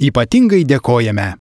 Ypatingai dėkojame.